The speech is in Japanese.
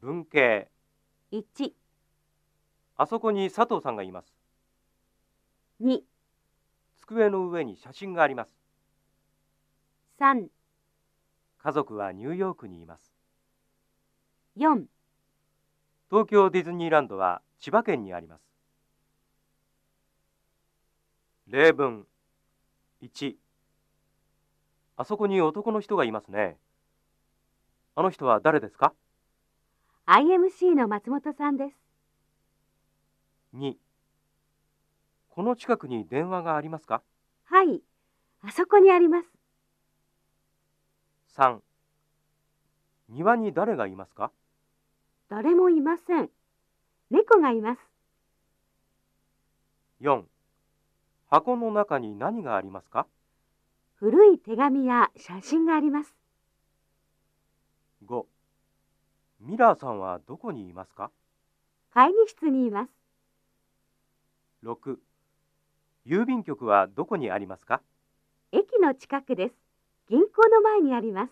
文系。1、あそこに佐藤さんがいます。2、机の上に写真があります。3、家族はニューヨークにいます。4、東京ディズニーランドは千葉県にあります。例文。1あそこに男の人がいますね。あの人は誰ですか？IMC の松本さんです。2この近くに電話がありますか？はい、あそこにあります。3庭に誰がいますか？誰もいません。猫がいます。4箱の中に何がありますか？古い手紙や写真があります。5ミラーさんはどこにいますか？会議室にいます。6郵便局はどこにありますか？駅の近くです。銀行の前にあります。